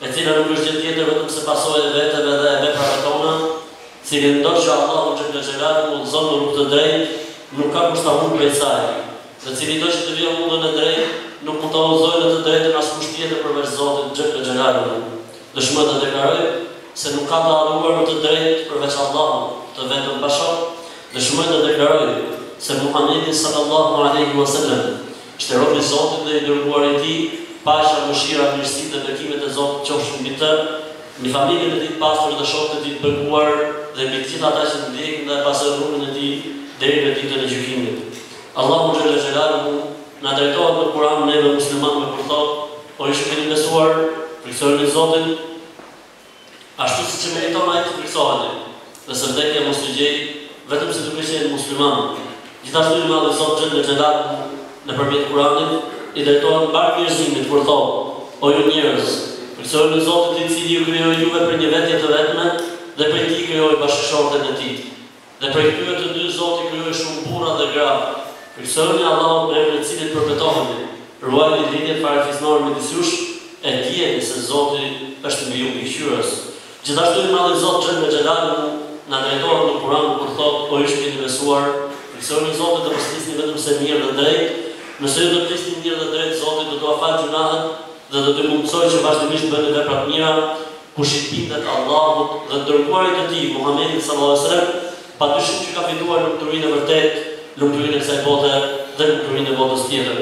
e cila nuk është gjë tjetër vetëm se pasojë e vetes dhe e veprave tona, cilindo që Allahu xhelle xhelaluhu e udhëzon në rrugë të drejtë, nuk ka kush ta humbë prej saj, dhe cilindo që e devijon nga rruga e drejtë, nuk mund ta udhëzojë në të drejtën askush tjetër përveç Zotit xhelle xhelaluhu. Dëshmoj dhe deklaroj, se nuk ka të adhuruar me të drejtë përveç Allahut, të vetëm pa shok, dëshmoj dhe deklaroj, se Muhamedi sallallahu alejhi wa sellem, është rob i Zotit dhe i dërguari i Tij, paqja, mëshira, mirësitë dhe bekimet e Zotit qofshin mbi të, mbi familjen e tij të pastër dhe shokët e tij të bekuar dhe mbi të gjithë ata që ndjekin dhe e pasojnë rrugën e tij deri në Ditën e Gjykimit. Allahu xhelle xhelaluhu na drejtohet në Kur'an neve muslimanëve kur thotë, O ju që keni besuar, frikësojeni Zotin, Ashtu siç e meriton ai të frikësoheni, dhe vdekja mos të gjejë, vetëm se duke qenë musliman. Gjithashtu i Madhi Zot xhelle xhelaluhu nëpërmjet Kuranit i drejtohet mbarë njerëzimit kur thotë, O ju njerëz, frikësojuni Zotit i Cili ju krijoi juve prej një vetje të vetme dhe prej tij krijoi bashkëshorten e tij. Dhe prej këtyre të dy Zoti krijoi shumë burra dhe gra. Frikësojuni Allahun në emrin e të Cilit përbetoheni. Ruajini lidhjet farefisnore midis jush e dijeni se Zoti është mbi ju Mbikëqyrës. Gjithashtu i Madhi Zot xhelle xhelaluhu na drejtohet në Kuran kur thotë, O ju që keni besuar, frikësojeni Zotin dhe mos flisni vetëm se mirë dhe drejt. Nëse ju do të flisni mirë dhe drejt, Zoti do t'ua falë gjunahet dhe do t'ju mundësojë që vazhdimisht bëni vepra të mira. Kush i bindet Allahut dhe Dërguarit të Tij, Muhammedit sallallahu alejhi ve sellem, padyshim që ka fituar lumturinë e vërtetë, lumturinë e kësaj bote dhe lumturinë e botës tjetër.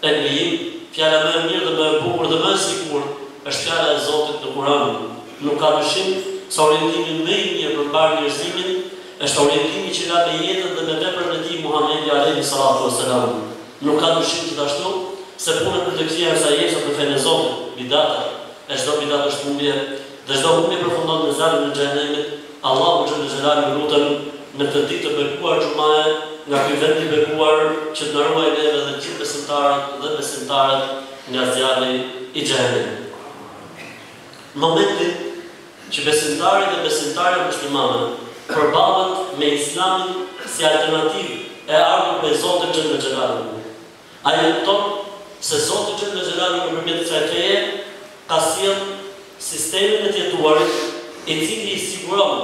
E krijim, fjala më e mirë dhe më e bukur dhe më e sigurt është fjala e Zotit në Kur'an. Nuk ka dyshim se orientimi më i mirë për mbarë njerëzimin është orientimi që la me jetën dhe me veprën e tij Muhammedi alejhi salatu ve selam. Nuk ka dyshim gjithashtu se punët më të këqija janë sajesat në fenë e Zotit, bidatat, e çdo bidat është humbje dhe çdo humbje përfundon në zjarrin e xhehenemit, Allahun xhelle xhelaluhu e lusim në këtë ditë të bekuar xhumae nga ky vend i bekuar që të na ruaj neve dhe gjithë besimtarët dhe besimtaret nga zjarri i xhehenemit. Në momentin që besimtari dhe besimtarja muslimane përballet me Islamin si alternativë e ardhur prej Zotit xhelle xhelaluhu, Ai e kupton se Zoti Xhellexhelalu nëpërmjet kësaj feje ka sjellë sistemin e të jetuarit i cili i siguron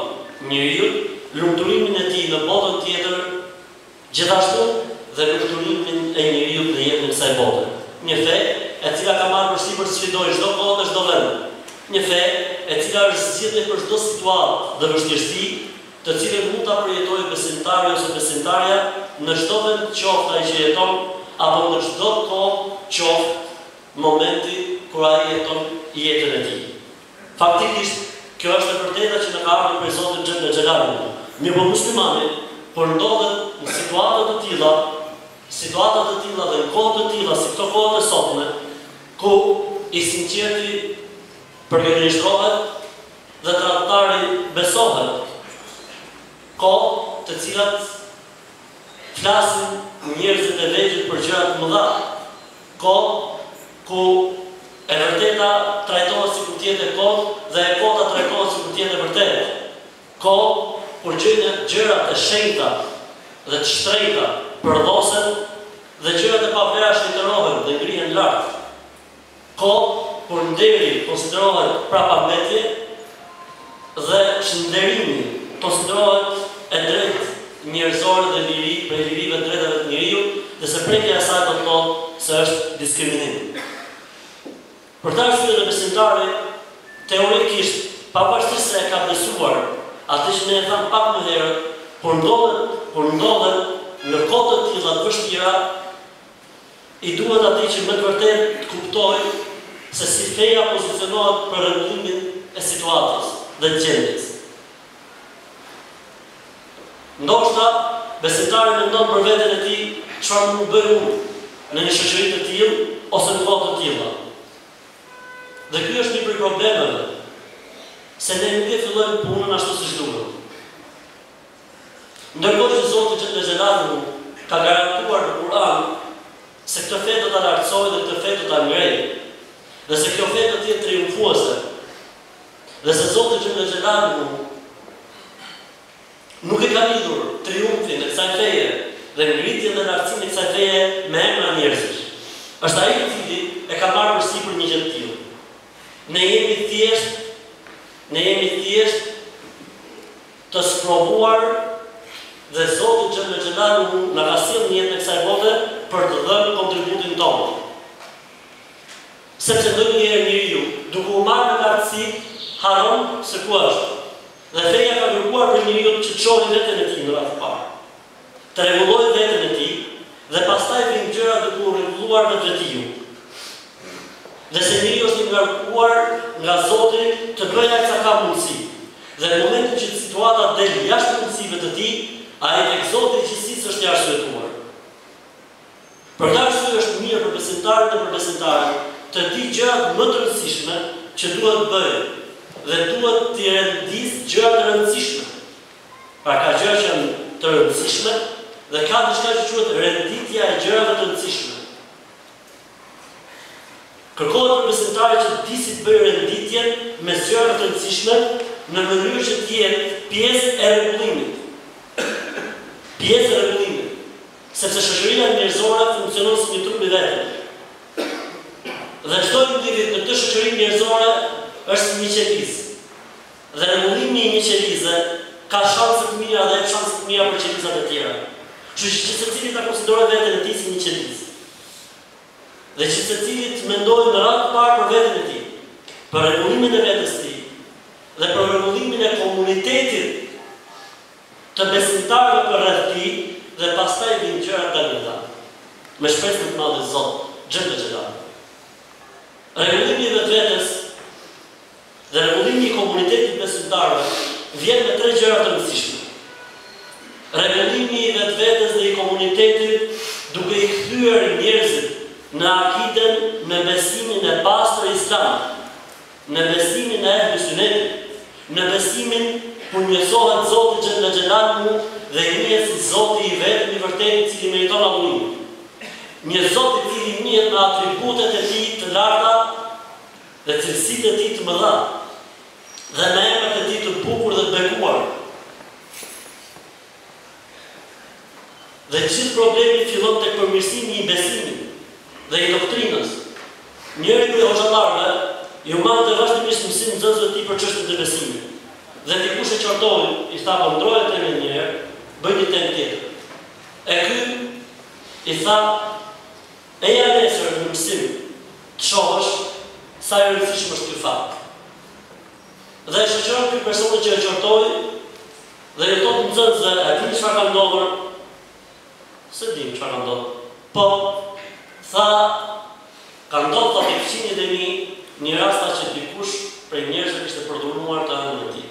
njeriut lumturimin e tij në botën tjetër gjithashtu dhe lumturimin e njeriut në jetën e kësaj bote. Një fe e cila ka marrë përsipër sfidojë çdo kohë dhe çdo vend. Një fe e cila është zgjidhje për çdo situatë dhe vështirësi, të cilën mund ta përjetojë besimtari ose besimtarja në çdo vend qoftë ai që jeton apo në çdo kohë qoftë momenti kur ai jeton jetën e tij. Faktikisht, kjo është e vërteta që na ka ardhur prej Zotit xhelle xhelaluhu. Mirëpo muslimani kur ndodhet në situata të tilla, situata të tilla dhe në kohë të tilla si këto kohët e sotme, ku i sinqerti përgënjeshtrohet, dhe tradhtari besohet kohë në të cilat flasin njerëzit e vegjël për gjëra të mëdha kohë ku e vërteta trajtohet sikur të jetë e kotë dhe e kota trajtohet sikur të jetë e vërtetë kohë kur gjëja gjërat e shenjta dhe të shtrenjta përdhosen dhe gjërat e pavlera shenjtërohen dhe ngrihen lart. Kohë kur nderi konsiderohet prapambetje dhe çnderimi konsiderohet e drejtë njerëzore dhe liri prej lirive të drejtave të njeriut dhe se prekja e saj do të thotë se është diskriminim. Për këtë arsye dhe besimtari teorikisht pavarësisht se e ka besuar atë që ne e thamë pak më herët kur ndodhet kur ndodhet në kohë të tilla të vështira, I duhet atij që me të vërtetë të kuptojë se si feja pozicionohet për rregullimin e situatës dhe gjendjes. Ndoshta, besimtari mendon për veten e tij çfarë mund të bëj unë në një shoqëri të tillë ose në kohë të tilla. Dhe ky është një prej problemeve, se ne nuk e fillojmë punën ashtu siç duhet. Ndërkohë që Zoti xhelle xhelaluhu ka garantuar në Kur'an se këtë fe do ta lartësojë dhe këtë fe do ta ngrejë dhe se kjo fe do të jetë triumfuese dhe se Zoti xhelle xhelaluhu nuk e ka lidhur triumfin e kësaj feje dhe ngritjen dhe lartësinë e kësaj feje me emra njerëzish. Është ai i cili e ka marrë sipër një gjë të tillë. Ne jemi thjesht ne jemi thjesht të sprovuar dhe Zoti Xhelle Xhelaluhu na ka sjellë në jetën e kësaj bote për të dhënë kontributin tonë. Sepse ndonjëherë njeriu, duke u marrë me lartësi, harron se ku është. Dhe Feja ka kërkuar prej njeriut që të shohë veten e tij në radhë të parë. të rregullojë veten e tij dhe pastaj vijnë gjërat duke u rregulluar vetvetiu. Dhe se njeriu është i ngarkuar nga Zoti të bëjë aq sa ka mundësi. Dhe në momentin që situata del jashtë mundësive të tij, ai tek Zoti i gjithësisë është i arsyetuar. Për këtë arsye është mirë për besimtarin dhe për besimtaren të dijë gjërat më të rëndësishme që duhet të bëjë dhe duhet t'i rendisë gjërat e rëndësishme. Pra ka gjëra që janë të rëndësishme dhe ka diçka që quhet renditja e gjërave të rëndësishme. Kërkohet prej besimtarit që të dijë si të bëjë renditjen mes gjërave të rëndësishme në mënyrë që të jetë pjesë e rregullimit. Pjesë e rregullimit, sepse shoqëria njerëzore funksionon si një trup i vetëm. Dhe çdo individ në këtë shoqëri njerëzore është si një qelizë. Dhe rregullimi i një qelize ka shanse të mira dhe jep shanse të mira për qelizat e tjera. Kështu që gjithsecili ta konsiderojë veten e tij si një qelizë. Dhe gjithsecili të mendojë në radhë të parë për veten e tij, për rregullimin e vetes së tij dhe për rregullimin e komunitetit të besimtarëve përreth tij dhe pastaj vijnë gjërat e tjera. Me shpresë në të Madhin Zot xhelle xhelaluhu. Rregullimi i vetvetes. Dhe rregullimi i komunitetit të besimtarëve vjen me tre gjëra të rëndësishme. Rregullimi i vetvetes dhe i komunitetit duke i kthyer njerëzit në akiden në besimin e pastër islam, në besimin e ehli synetit, në besimin kur njësohet Zoti xhelle xhelaluhu dhe njihet si Zoti i vetëm i vërtetë i cili meriton adhurim. Një Zot i cili njihet me atributet e tij të larta, dhe cilësitë e tij të mëdha, dhe me emrat e tij të bukur dhe të bekuar. Dhe gjithë problemi fillon tek përmirësimi i besimit dhe i doktrinës. Njëri prej hoxhallarëve ju mbante vazhdimisht mësim nxënësve të tij për çështjet e besimit. Dhe dikush e qortoi, i tha po ndroje temin një herë, bëj një temë tjetër. E ky i tha Eja nesër në mësim të shohësh sa i rëndësishëm është ky fakt. Dhe e shoqëron ky personin që e qortoi dhe ju thotë nxënësve a dini çfarë ka ndodhur? S'e dimë çfarë ka ndodhur. Po, tha, ka ndodhur tek fqinjët e mi një rast tha që dikush prej njerëzve kishte përdhunuar të ëmën e tij.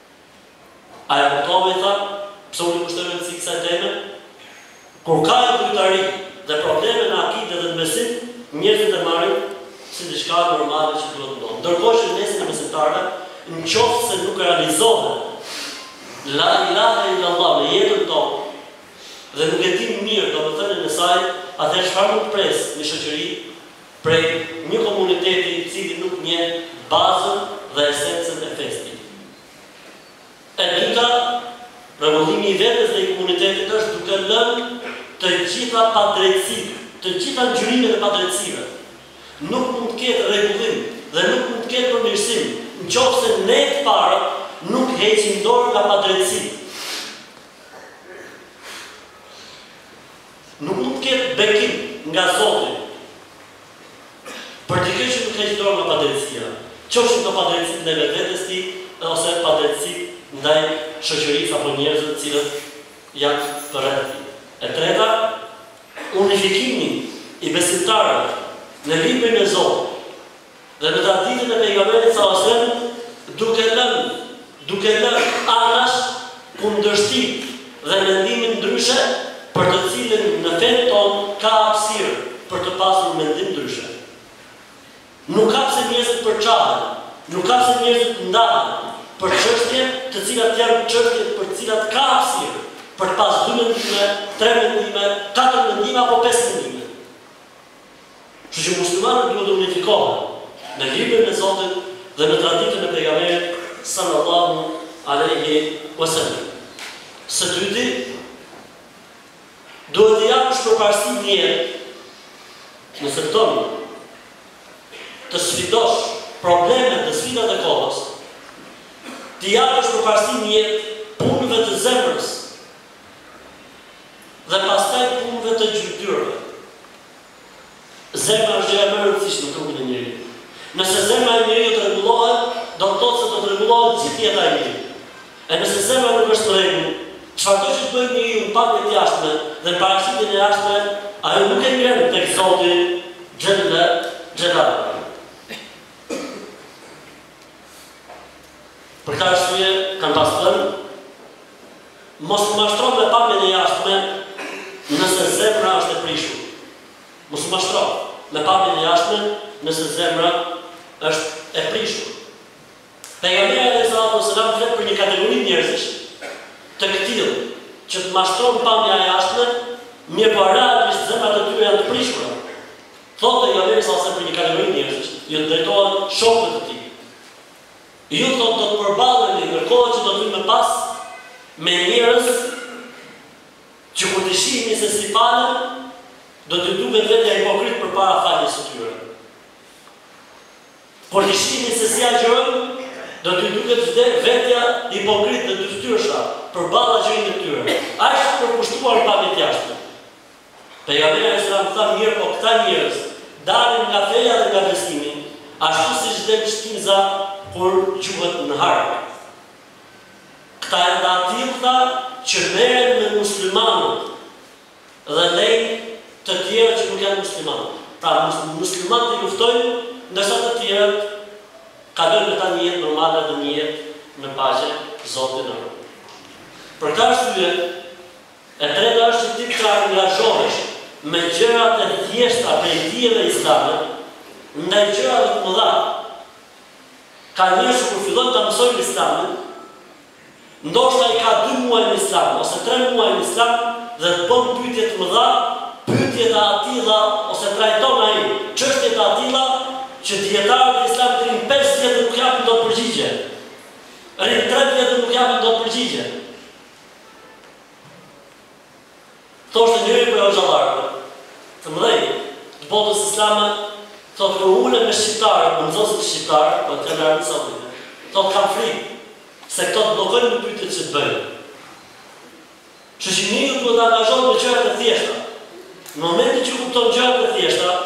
A e kuptove, i tha, pse unë i kushtoj rëndësi kësaj teme? Kur ka idhujtari dhe probleme në akide dhe në besim, njerëzit e marrin si diçka normale që duhet të ndodhë. Ndërkohë që në mesin e besimtarëve, nëqoftëse nuk realizohet La ilahe illallah në jetën tonë dhe nuk e dimë mirë domethënien e saj, atëherë çfarë mund të presë një shoqëri? prej një komuniteti i cili nuk njeh bazën dhe esencën e fesë së vet. E dyta, rregullimi i vetes dhe i komunitetit është duke lënë të gjitha padrejtësitë, të gjitha ngjyrimet e padrejtësive. Nuk mund të ketë rregullim dhe nuk mund të ketë përmirësim në qoftë se ne të parët nuk heqim dorë nga padrejtësitë. Nuk mund të ketë bekim nga Zoti për dikë që nuk heq dorë nga padrejtësia, qofshin këto padrejtësitë ndaj vetvetes së tij ose padrejtësitë ndaj shoqërisë apo njerëzve të cilët janë përreth tij. E treta, unifikimi i besimtarëve në librin e Zotit Dhe në traditën e Pejgamberit sallallahu alejhi ve sellem, duke lënë, duke lënë anash kundërshtitë dhe mendimin ndryshe, për të cilin në fenë tonë ka hapësirë për të pasur mendim ndryshe. Nuk ka pse njerëzit përçahen, nuk ka pse njerëzit ndahen për çështje të cilat janë çështje për të cilat ka hapësirë për të pas dy mendime, tre mendime, katër mendime apo pesë mendime. Kështu që muslimanët duhet të unifikohen në librin e Zotit dhe në traditën e Pejgamberit sallallahu alejhi we sellem. Së dyti, duhet të japësh përparësinë nëse don t'i sfidosh problemet dhe sfidat e kohës, t'i japësh përparësinë punëve të zemrës dhe pastaj punëve të gjymtyrëve. Zemra është gjëja më e rëndësishme në trupin e njeriut. Nëse zemra e njeriut rregullohet, do të thotë se do të rregullohet gjithë jeta e tij. E nëse zemra nuk është në rregull, çfarëdo që të bëjë njeriu në pamje të jashtme dhe në paraqitjen e jashtme, ajo nuk e ngrenë tek Zoti xhelle xhelaluhu. Për këtë arsye, kanë pas thënë, Mos u mashtro me pamjen e jashtme nëse zemra është e prishur. Mos u mashtro me pamjen e jashtme nëse zemra është e prishur. Pejgamberi alaihi salatu vesselam flet për një kategori njerëzish të këtillë që të mashtron pamja e jashtme, mirëpo realisht zemrat e tyre janë të prishura. Thotë alejhi selam se për një kategori njerëzish u drejtohet shokëve të tij. Ju thotë do të përballeni në kohët që do të vijnë më pas me njerëz që kur t'i shihni se si falen do t'ju duket vetja hipokritë përpara faljes së tyre. Kur t'i shihni se si agjërojnë do t'ju duket vde, vetja hipokritë dhe dyftyrësha përballë agjërimit të tyre. Aq të përkushtuar në pamje të jashtme. Pejgamberi alejhi selam tha mirë po këta njerëz dalin nga feja dhe nga besimi ashtu siç del shtiza kur gjuhet në hark. Këta janë të atillta që merren me muslimanët dhe lejnë të tjerët që nuk janë muslimanë. Pra muslimanët i luftojnë ndërsa të tjerët kalojnë me ta një jetë normale dhe një jetë në paqe, Zoti na ruaj. Për këtë arsye, E treta është që ti të angazhohesh me gjërat e thjeshta prej dijeve islame ndaj gjërave të mëdha. Ka njerëz që kur fillojnë ta mësojnë Islamin, ndoshta ai ka dy muaj në Islam ose tre muaj në Islam dhe të bën pyetje të mëdha, pyetje të atilla ose trajton ai çështje të atilla që dijetarët e Islamit rrinë pesë vjet dhe nuk japin dot përgjigje. Rrinë tre vjet dhe nuk japin dot përgjigje. Thoshte njëri prej hoxhallarëve të mëdhenj të botës islame, thotë kur ulem me shqiptarët, me nxënësit shqiptarë, thotë jam në Arabinë Saudite, thotë kam frikë, se këta të bllokojnë me pyetjet që të bëjnë. Kështu që njeriu duhet të angazhohet me gjërat e thjeshta. Në momentin që kupton gjërat e thjeshta,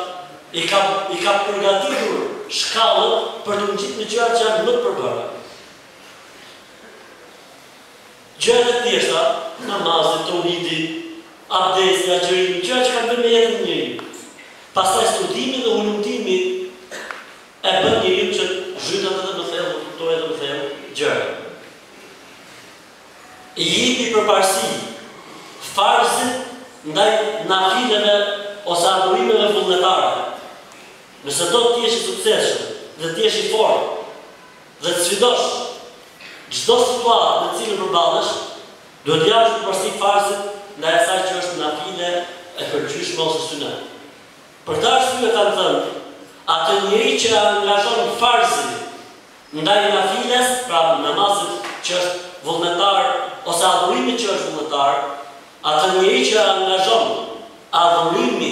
i ka i ka përgatitur shkallët për t'u ngjitur me gjërat që janë më të përbëra. Gjërat e thjeshta, namazi, teuhidi, abdesi, agjërimi, gjëra që kanë të bëjnë me jetën e njeriut. Pastaj studimi dhe hulumtimi e bën njeriun që të zhytet edhe më thellë, të kuptojë edhe më thellë gjërat. I jepi përparësi farzit ndaj nafileve ose adhurimeve vullnetare. Nëse do të jesh i suksesshëm dhe të jesh i fortë, Dhe të sfidosh çdo situatë me të cilën përballesh, duhet t'i japësh përparësi farzit ndaj asaj që është nafile e pëlqyeshme ose sunet. Për këtë arsye kanë thënë, Atë njeri që e angazhon farzin ndaj nafiles, pra namazit që është vullnetar ose adhurimit që është vullnetar, atë njeri që e angazhon adhurimi,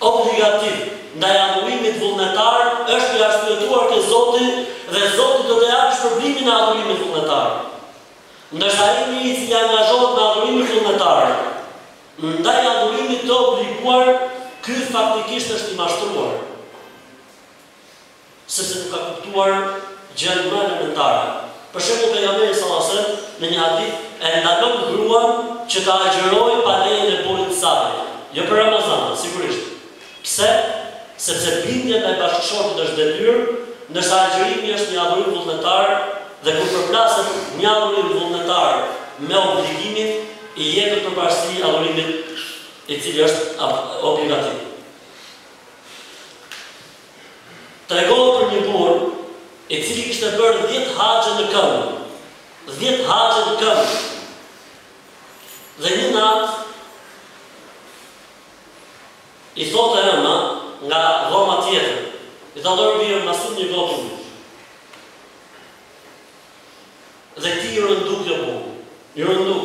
obligativ ndaj adhurimit vullnetar është i arsyetuar ke Zoti dhe Zoti do t'ia japë shpërblimin e adhurimit vullnetar. Ndërsa ai njeri i cili angazhohet me adhurimin vullnetar ndaj adhurimit të obliguar, ky faktikisht është i mashtruar. sepse nuk ka kuptuar gjënë më elementare. Për shembull pejgamberi sallallahu alejhi ve sellem në një hadith e ndalon gruan që të agjërojë pa lejen e burrit të saj. Jo për Ramazan, sigurisht. Pse? Sepse bindja ndaj bashkëshortit është detyrë, ndërsa agjërimi është një adhurim vullnetar dhe kur përplasen një adhurim vullnetar me obligimin, i jepet përparësi adhurimit i cili është obligativ. Tregohet për një burrë, i cili kishte bërë dhjetë haxhe në këmbë, dhjetë haxhe në këmbë, dhe një natë i thotë e ëma nga dhoma tjetër, i thotë o bir, ma sill një gotë ujë. Dhe këtij i rëndu kjo punë, i rëndu.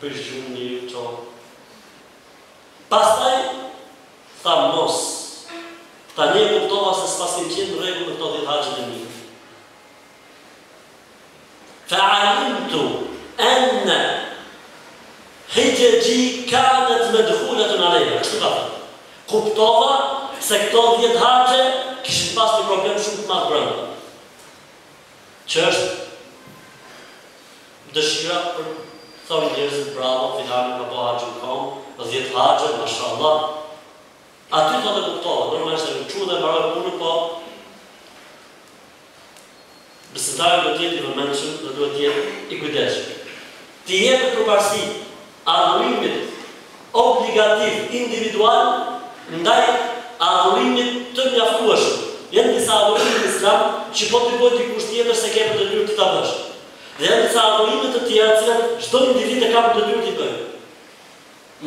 Prish gjumin njeriu, çohu. Pastaj tha mos. Tani e kuptova se s'paskim qenë në rregull me këto dhjetë haxhet e mia. Fa alimtu enne hijjeji kanet medhuletun alejja. Kështu ka thënë. Kuptova se këto dhjetë haxhe kishin pas një problem shumë të madh brenda. Që është. Dëshira për të thënë njerëzit bravo Filani ka bo haxhe në kom e dhjetë haxhe mashallah aty thotë e kuptova normalisht ai u çu dhe e mbaroi punën po besimtari duhet të jetë i vëmendshëm dhe duhet të jetë i kujdesshëm t'i jepet përparësi adhurimit obligativ individual ndaj adhurimit të mjaftueshëm janë disa adhurime në islam që po t'i bëjë dikush tjetër s'e ke për detyrë ti ta bësh Dhe janë disa adhurime të tjera të cilat çdo individ e ka për detyrë t'i bëjë.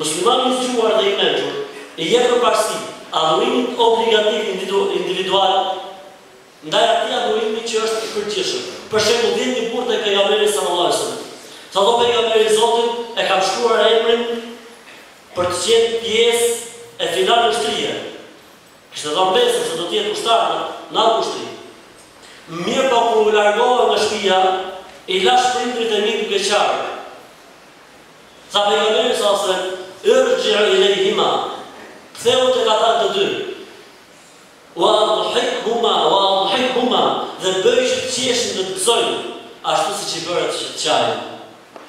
Muslimani i zgjuar dhe i mençur i jep përparësi adhurimit obligativ individual ndaj atij adhurimi që është i përgjithshëm. Për shembull, vjen një burrë tek Pejgamberi sallallahu alejhi ve sellem, thotë, O Pejgamber i Zotit, e kam shkruar emrin për të qenë pjesë e filan ushtrie. Kishte dhënë besë se do të jetë ushtar në atë ushtri. Mirëpo kur u largova nga shtëpia, i lashë prindërit e mi duke qarë. Tha Pejgamberi sallallahu alejhi ve sellem, Irji' ilejhima, kthehu tek ata të dy, wa adhikhuma wa adhikhuma, dhe bëji që të qeshin dhe të gëzojnë, ashtu siç i bëre që të qajnë.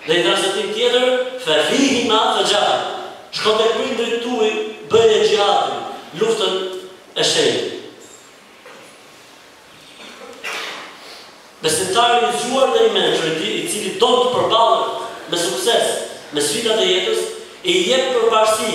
Dhe në një transmetim tjetër, Fe fihima fe xhahid, shko te prindërit tuj, bëje xhihadin, luftën e shenjtë. Besimtari i zgjuar dhe i mençur, i cili don të përballet me sukses me sfidat e jetës, i jep përparësi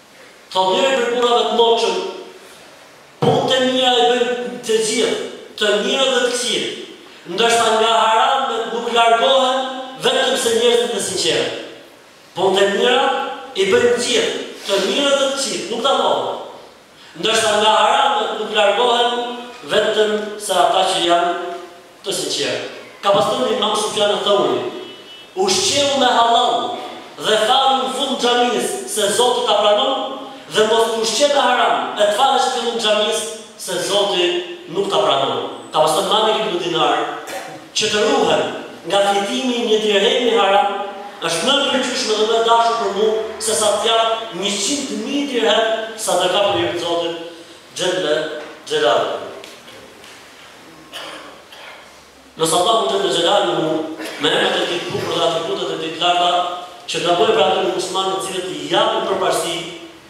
Thotë njëri prej burrave të moçëm, punë të mira i bëjnë të gjithë, të mirët dhe të këqijtë. Ndërsa nga haramet nuk largohen vetëm se njerëzit e sinqertë. Punë të mira i bëjnë të gjithë, të mirët dhe të këqijtë, nuk dallohen. Ndërsa nga haramet nuk largohen vetëm se ata që janë. Të sinqertë, ka pas thënë Imam Sufjan Ethauri, Ushqeu me hallall dhe falu në fund xhamisë se Zoti ta pranon dhe mos u ushqe me haram e të falësh në fillim të xhamisë se Zoti nuk ta pranon. Ka pas thënë Malik ibn Dinar, Që të ruhem nga fitimi i një dirhemi haram është më e pëlqyeshme dhe më e dashur për mua se sa të jap njëqind mijë dirhem sadaka për hir të Zotit xhelle xhelaluhu. Lus Allahun xhelle xhelaluhu, me emrat e Tij të bukur dhe atributet e Tij të larta, që të na bëjë prej atyre muslimanëve të cilët i japin përparësi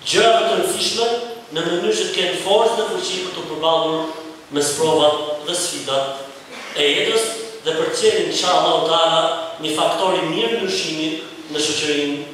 gjërave të rëndësishme në mënyrë që të kenë forcë dhe fuqi për t'u përballur me sprovat dhe sfidat e jetës dhe për të qenë, insha Allahu Teala, një faktor i mirë ndryshimi në shoqërinë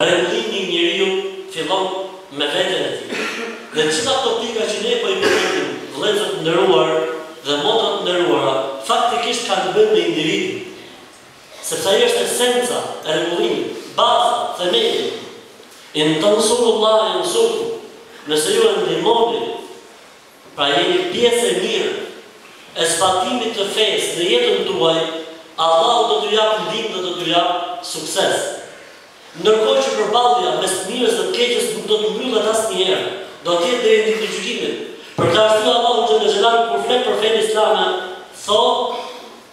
Rregullimi i njeriut fillon me veten e tij. Dhe gjithë ato pika që ne po i përmendim, vëllezër të nderuar dhe motra të nderuara, faktikisht kanë të bëjnë me individin. Sepse ai është esenca e rregullimit, baza, themeli. In tansurullaha yansurukum, Nëse ju e ndihmoni, Pra jeni pjesë e mirë e zbatimit të fesë në jetën tuaj, Allahu do t'ju japë ndihmë dhe do t'ju japë sukses. Ndërkohë që përballja mes të mirës dhe të keqes nuk do të mbyllet asnjëherë, do të jetë deri në ditën e gjykimit. Për këtë arsye Allahu xhelle xhelalu kur flet për fenë islame thotë,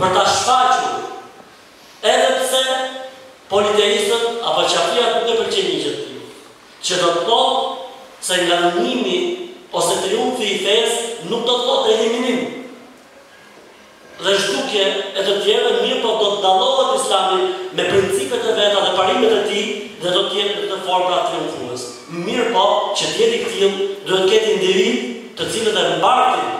për ta shfaqur edhe pse politeistët apo qafirat nuk e pëlqejnë një gjë të tillë, që do të thotë se ngadhënjimi ose triumfi i fesë nuk do të thotë eliminim dhe zhdukje e të tjerëve, mirëpo do të dallohet Islami me principet e veta dhe parimet e tij dhe do të jetë në këtë formë pra triumfues. Mirëpo, që të jetë i tillë, duhet të ketë individë të cilët e mbartin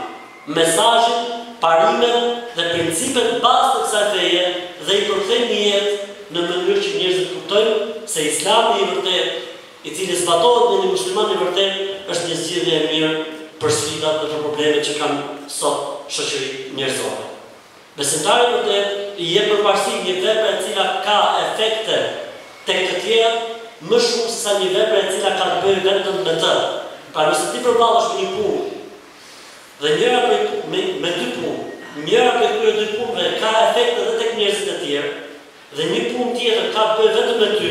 mesazhin, parimet dhe principet bazë të kësaj feje dhe i përkthejnë në jetë në mënyrë që njerëzit të kuptojnë se Islami i vërtetë, i cili zbatohet nga një musliman i vërtetë, është një zgjidhje e mirë për sfidat dhe për problemet që kanë sot shoqëritë njerëzore. Besimtari i vërtetë i jep përparësi një vepre e cila ka efekte tek të tjerët më shumë sesa një vepre e cila ka të bëjë vetëm me të. Pra nëse ti përballesh me një punë Dhe njëra prej me me dy punë. Njëra prej këtyre dy punëve ka efekt edhe tek njerëzit e tjerë dhe një punë tjetër ka të bëjë vetëm me ty,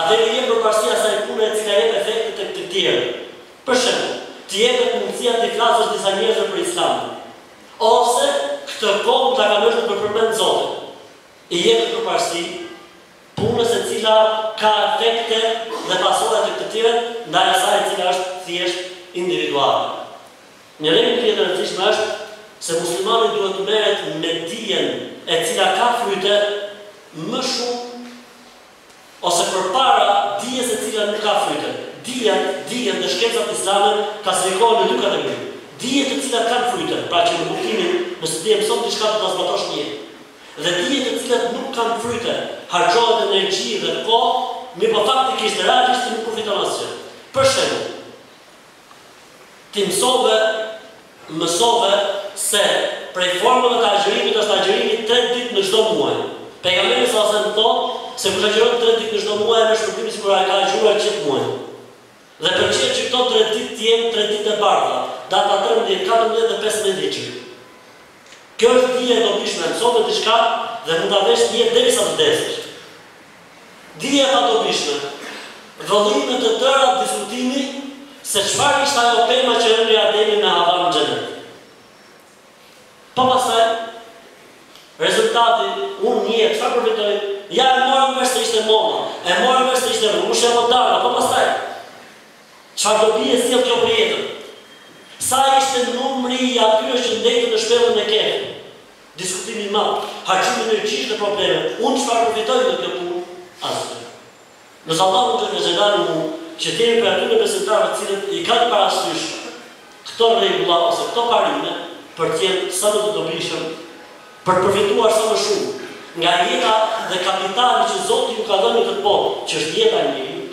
atëherë i jep përparësi asaj pune e cila jep efekte tek të tjerët. Për shembull, të jepet mundësia t'i flasësh disa njerëzve për Islamin. Ose, këtë kohë ta kalosh duke përmend Zotin. I jepet përparësi punës e cila ka efekte dhe pasoja tek të tjerët ndaj asaj e cila është thjesht individuale. Një rregull tjetër e rëndësishme është se muslimani duhet të merret me dijen e cila ka fryte më shumë ose përpara dijes e cila nuk ka fryte. Dija, dijet dhe shkencat islame klasifikohen në dy kategori, dije të cilat kanë fryte, pra që në kuptimin nëse ti e mëson diçka do ta zbatosh në jetë, dhe dije të cilat nuk kanë fryte, harxhohet energji dhe kohë, mirëpo faktikisht realisht ti nuk përfiton asgjë. Për shembull, ti mësove mësove se prej formave të agjërimit është agjërimi tre ditë në çdo muaj. Pejgamberi sallallahu alajhi wasallam thotë se kush agjëron tre ditë në çdo muaj ai merr shpërblimin sikur ai ka agjëruar gjithë muajin. Dhe pëlqehet që këto tre ditë të jenë tre ditët e bardha, data trembëdhjetë, katërmbëdhjetë dhe pesëmbëdhjetë hixhri. Kjo është dije e dobishme, mësove diçka dhe mund ta vesh në jetë derisa të vdesësh. Dije e padobishme, vëllime të tëra diskutimi se çfarë ishte ajo pema që hëngri Ademi me Havanë në Xhenet. Po pastaj rezultati, unë një jetë, çfarë përfitoj? Ja e mora vesh se ishte molla, e mora vesh se ishte rrushi apo dardha, po pastaj? Çfarë dobie sjell kjo për jetën? Sa ishte numri i atyre që ndejtën në shpellën e Kehfit? Diskutim i madh, harxhim energjish dhe probleme, unë çfarë përfitoj nga kjo punë? Asgjë. Lus Allahun xhele xhelaluhu që të jemi prej atyre besimtarëve të cilët i kanë parasysh këto rregulla ose këto parime për të qenë sa më të dobishëm, për të përfituar sa më shumë nga jeta dhe kapitali që Zoti ju ka dhënë në këtë botë, që është jeta e njeriut,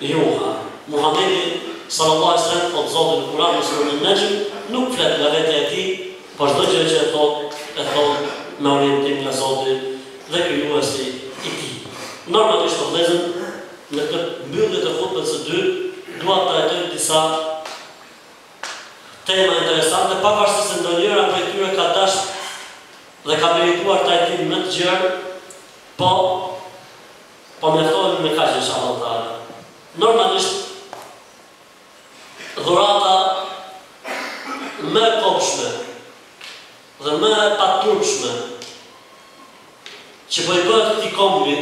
Juha. Muhamedi, sallallahu alejhi ve sellem, thotë, Zoti në Kur'an në surën An-Najm nuk flet nga vetja e tij, por çdo gjë që e thotë, e thotë me orientim nga Zoti dhe Krijuesi i tij. Normalisht o vëllezër në këtë mbyllje të hutbes së dytë dua të trajtoj disa tema interesante, pavarësisht se ndonjëra prej tyre ka dashtë dhe ka merituar trajtim më të gjerë, po Po mjaftohemi me kaq inshallah teala. Normalisht dhurata më e kobshme dhe më e paturpshme që po i bëhet këtij kombi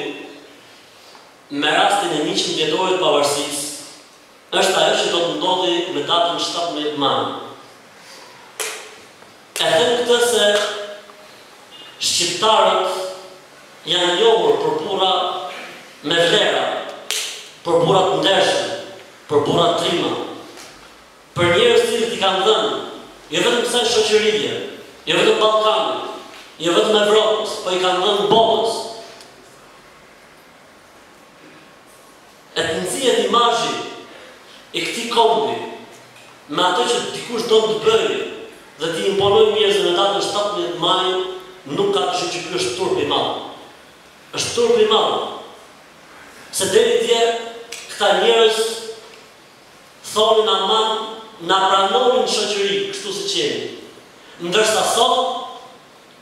me rastin e njëqind vjetorit të pavarësisë është ajo që do të ndodhi me datën shtatëmbëdhjetë maj. E them këtë se shqiptarët janë njohur për burra me vlera, për burra të ndershëm, për burra trima, për njerëz të cilët i kanë dhënë jo vetëm kësaj shoqërie, jo vetëm Ballkanit, jo vetëm Evropës, po i kanë dhënë botës. E të nxijet imazhi i këtij kombi me atë që dikush don të bëjë dhe t'i imponojë njerëzve në datën shtatëmbëdhjetë maj nuk ka dyshim që ky është turp i madh. Është turp i madh. Se deri dje këta njerëz thonin aman na pranoni në shoqëri kështu siç jemi. Ndërsa sot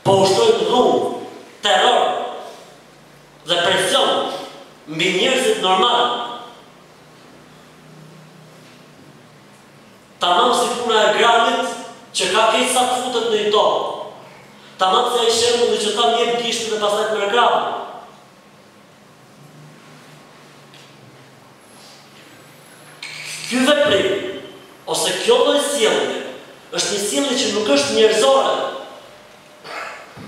po ushtrojnë dhunë, terror. dhe presion mbi njerëzit normal, tamam si puna e grabit që ka keq sa të futet në një tok, tamam si ai shembulli që thamë jep gishtin dhe pastaj të merr krahun. Ky veprim ose kjo lloj sjellje është një sjellje që nuk është njerëzore.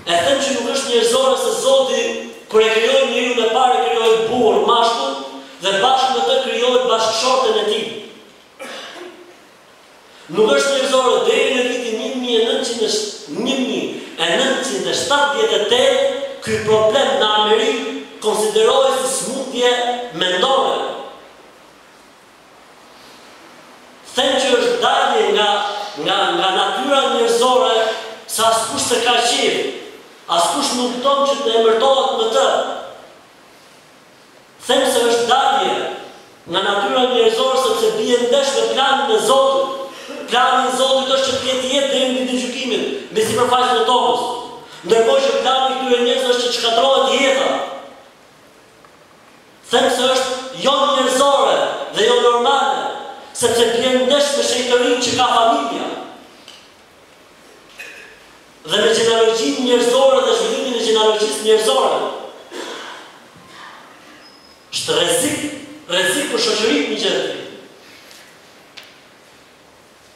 E them që nuk është njerëzore se Zoti kur e krijoi njeriun e parë e krijoi burrë, mashkull, dhe bashkë me të krijoi bashkëshorten e tij. Nuk është njerëzore deri në vitin një mijë e nëntëqind e një mijë e nëntëqind e shtatëdhjetë e tetë ky problem në Amerikë konsiderohej si smundje mendore. Them që është dalje nga nga nga natyra njerëzore se askush s'e ka qejf, askush nuk don që të emërtohet me të. Them se është dalje nga natyra njerëzore sepse bie ndesh me planin e Zotit. Plani i Zotit është që të ketë jetë deri në ditën e gjykimit mbi sipërfaqen e tokës, ndërkohë që plani i këtyre njerëzve është që të shkatërrohet jeta. Them se është jo njerëzore dhe jo normale, sepse bie ndesh me shejtërinë që ka familja. Dhe me gjenealogjinë njerëzore dhe zhvillimin e gjenealogjisë njerëzore. Është rrezik, rrezik për shoqërinë një gjë e tillë.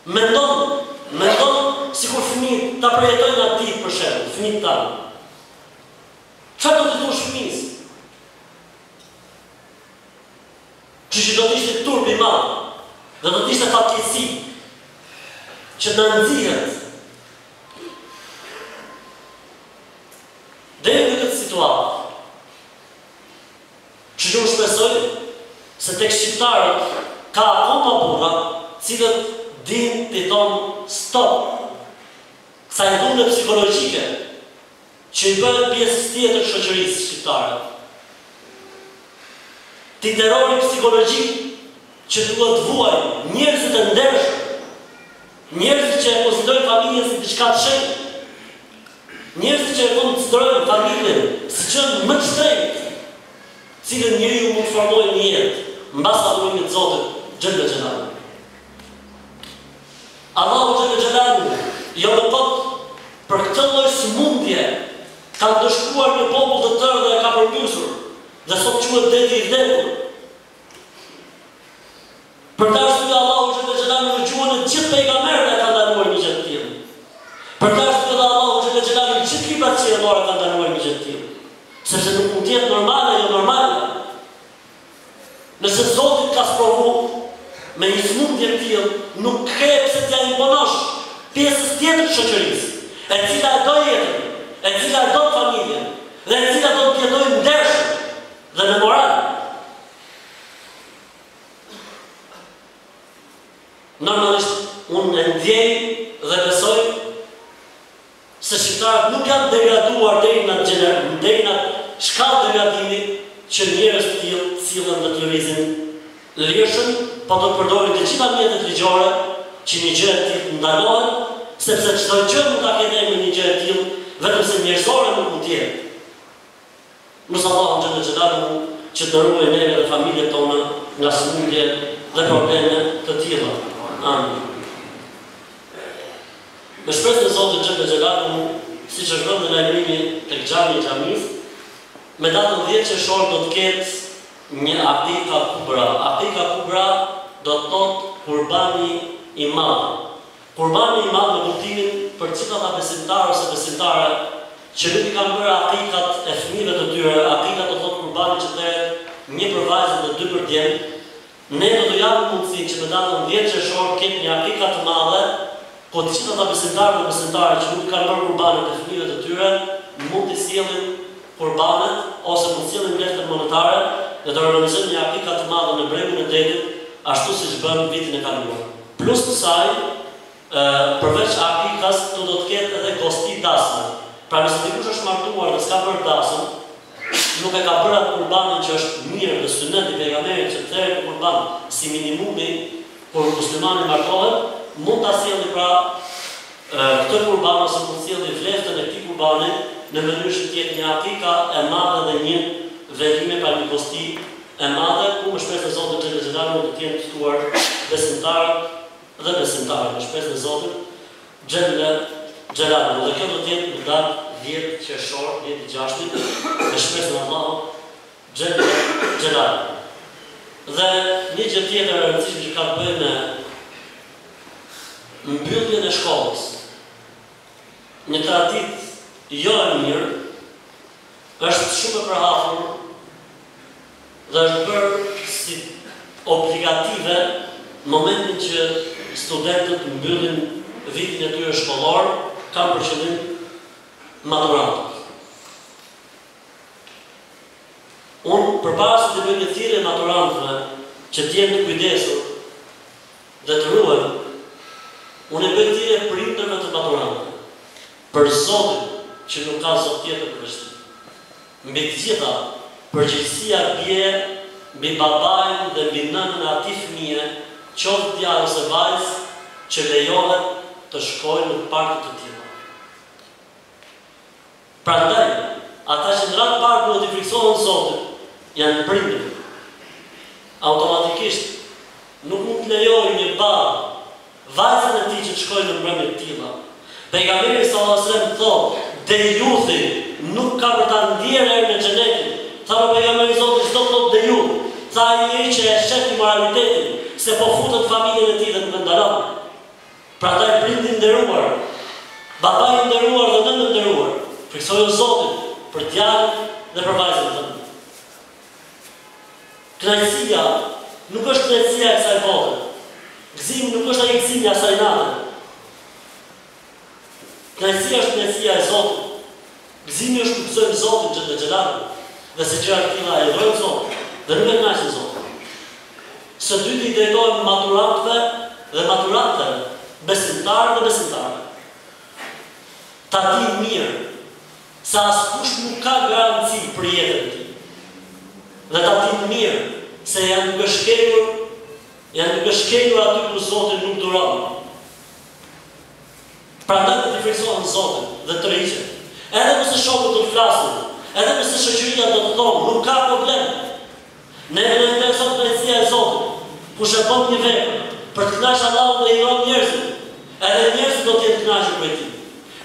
Mendon, mendon sikur fëmijët ta përjetojnë atë ditë për shembull, fëmijët tanë. Çfarë do t'i thuash fëmijës? Kështu që do të ishte turp i madh dhe do të ishte fatkeqësi që të na arrihet deri në këtë situatë. Kështu që unë shpresoj se tek shqiptarët ka akoma burra, të cilët din t'i thonë stop kësaj dhune psikologjike Që i bëhet pjesës tjetër të shoqërisë shqiptare. Këtij terrori psikologjik që duhet të vuajnë njerëzit e ndershëm, njerëzit që e konsiderojnë familjen si diçka të shenjtë, njerëzit që e konsiderojnë familjen si gjënë më të shtrenjtë të cilën njeriu mund të formojë në jetë mbas adhurimit të Zotit xhelle xhelaluhu. Allahu xhelle xhelaluhu jo më kot për këtë lloj sëmundje ka ndëshkuar një popull të tërë dhe e ka përmbysur dhe sot quhet deti i vdekur. Për këtë arsye Allahu xhelle xhelaluhu në gjuhën e gjithë pejgamberëve e ka ndaluar një gjë të tillë. Për këtë arsye dhe Allahu xhelle xhelaluhu në gjithë librat qiellorë e ka ndaluar një gjë të tillë. Sepse nuk mund të jetë normale jo normale. Nëse Zoti të ka sprovu me një sëmundje të tillë, nuk ke pse t'ia imponosh pjesës tjetër të shoqërisë, e cila e do jetën, e cila e don familjen dhe e cila do të jetojë ndershëm dhe me moral. Normalisht, unë e ndjej dhe besoj se shqiptarët nuk janë degraduar deri në atë gjendje, deri në atë shkallë degradimi që njerëz të tillë të sillen dhe të lëvizin lirshëm, po do të përdorin të gjitha mjetet ligjore që një gjë e tillë të ndalohet, sepse çdo gjë mund ta ketë emrin një gjë e tillë, vetëm se njerëzore nuk mund të jetë. Lus Allahun xhelle xhelaluhu që të ruajë neve dhe familjet tona nga sëmundje dhe probleme të tilla. Amin. Me shpresë në Zotin xhelle xhelaluhu, siç është vënë dhe lajmërimi tek xhami i xhamisë, me datën dhjetë qershor do të ketë një Akika Kubra. Akika Kubra do të thotë Kurbani i Madh. Kurbani i madh në kuptimin për të gjithë ata besimtarë ose besimtare që nuk i kanë bërë akikat e fëmijëve të tyre, akika do thotë kurbani që thehet një për vajzën dhe dy për djemtë, ne do t'u japim mundësinë që në datën dhjetë qershor të ketë një akika të madhe ku të gjithë ata besimtarë dhe besimtare që nuk i kanë bërë kurbanet e fëmijëve të tyre mund t'i sjellin kurbanet ose mund të sjellin vleftën monetare dhe të organizojnë një akika të madhe në bregun e detit ashtu siç bëmë vitin e kaluar. Plus kësaj, përveç akikës këtu do të ketë edhe gosti dasme. Pra nëse dikush është martuar dhe s'ka bërë dasëm, nuk e ka bërë atë kurbanin që është mirë dhe synet i Pejgamberit që të therë një kurban si minimumi kur muslimani martohet, mund ta sjellë pra Këtë kurban ose mund të sjellë vleftën e këtij kurbani në mënyrë që të jetë një akika e madhe dhe një velime pra një gosti e madhe ku me shpresën e Zotit xhelle xhelaluhu do të jenë të ftuar besimtarët dhe besimtaret me shpresën e Zotit xhelle xhelaluhu dhe kjo do të jetë në datë dhjetë qershor dhjetë i gjashtit me shpresën e Allahut Xhelal. Dhe një gjë tjetër e rëndësishme që ka të bëjë me mbylljen e shkollës. Një traditë jo e mirë është shumë e përhapur dhe është bërë si obligative në momentin që studentët mbyllin vitin e tyre shkollor, kam për qëllim maturantët. Unë përpara se të bëj një thirrje maturantëve që të jenë të kujdesur dhe të ruhen, unë i bëj thirrje prindërve të maturantëve, për Zotin që nuk ka zot tjetër përveç Tij. Mbi të gjitha, përgjegjësia bie mbi babain dhe mbi nënën e atij fëmije, qoftë djalë ose vajzë, që lejohet të shkojë në party të tilla. Prandaj, ata që në radhë të parë duhet t'i frikësohen Zotit, janë prindërit. Automatikisht, nuk mund të lejojë një baba vajzën e tij që të shkojë në mbrëmje të tilla. Pejgamberi sallallahu alejhi ve sellem thotë, Dejuthi nuk ka për ta ndier erën e Xhenetit. Thanë Pejgamber i Zotit, ç'do të thotë dejuth? Tha ai njeri që e shef imoralitetin, se po futet në familjen e tij dhe nuk e ndalon. Prandaj prind i nderuar, baba i nderuar dhe nënë e nderuar, frikësoju Zotin për djalin dhe për vajzën tënde. Kënaqësia nuk është kënaqësia e kësaj bote. Gëzimi nuk është ai gëzim i asaj nate. Kënaqësia është kënaqësia e Zotit. Gëzimi është kur gëzojmë Zotin Xhelle Xhelalu dhe se gjëra të tilla e hidhërojnë Zotin dhe nuk e kënaqin Zotin. Së dyti i drejtohemi maturantëve dhe maturanteve, besimtarë dhe besimtare. Ta dijmë mirë se askush nuk ka garanci për jetën e tij. Dhe ta dijmë mirë se janë duke shkelur janë duke shkelur aty ku Zoti nuk duron. Prandaj duhet t'i frikësohen Zotit dhe të tërhiqen. Edhe nëse shokët do të flasin, edhe nëse shoqëria do të thonë, nuk ka problem! Neve na intereson kënaqësia e Zotit. Kush e bën një vepër për të kënaqë Allahun dhe hidhëron njerëzit, edhe njerëzit do të jenë të kënaqur prej tij.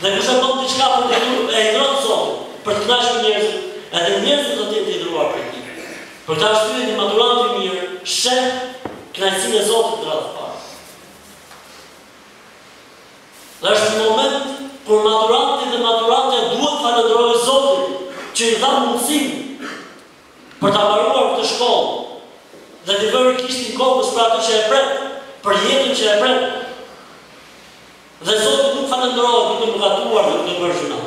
Dhe kush e bën diçka për ta hidhëruar Zotin për të kënaqur njerëzit, edhe njerëzit do të jenë të hidhëruar prej tij. Për këtë arsye një maturant i mirë sheh kënaqësinë e Zotit në radhë të parë. Është një moment kur maturanti dhe maturantja duhet të falënderojë Zotin që i dha mundësinë për ta mbaruar këtë shkollë dhe t'i vërë gishtin kokës për atë që e pret, për jetën që e pret. Dhe Zoti nuk falënderohet duke mëkatuar dhe duke bërë gjynah.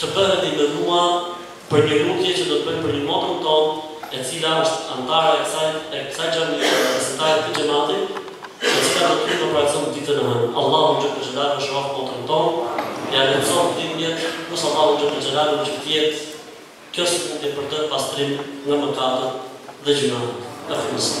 Të bëhet dhe një dua për një lutje që do të bëjmë për një motrën tonë e cila është anëtare e kësaj e kësaj xhamie dhe besimtare e këtij xhemati e cila do të hyjë në operacion ditën e hënë. Allahu xhelle xhelaluhu shëroft motrën tonë, ia lehtësoft dhimbjet, lus Allahun xhelle xhelaluhu që të jetë kjo sëmundje për të pastrim nga mëkatet dhe gjynahët. Efendisi.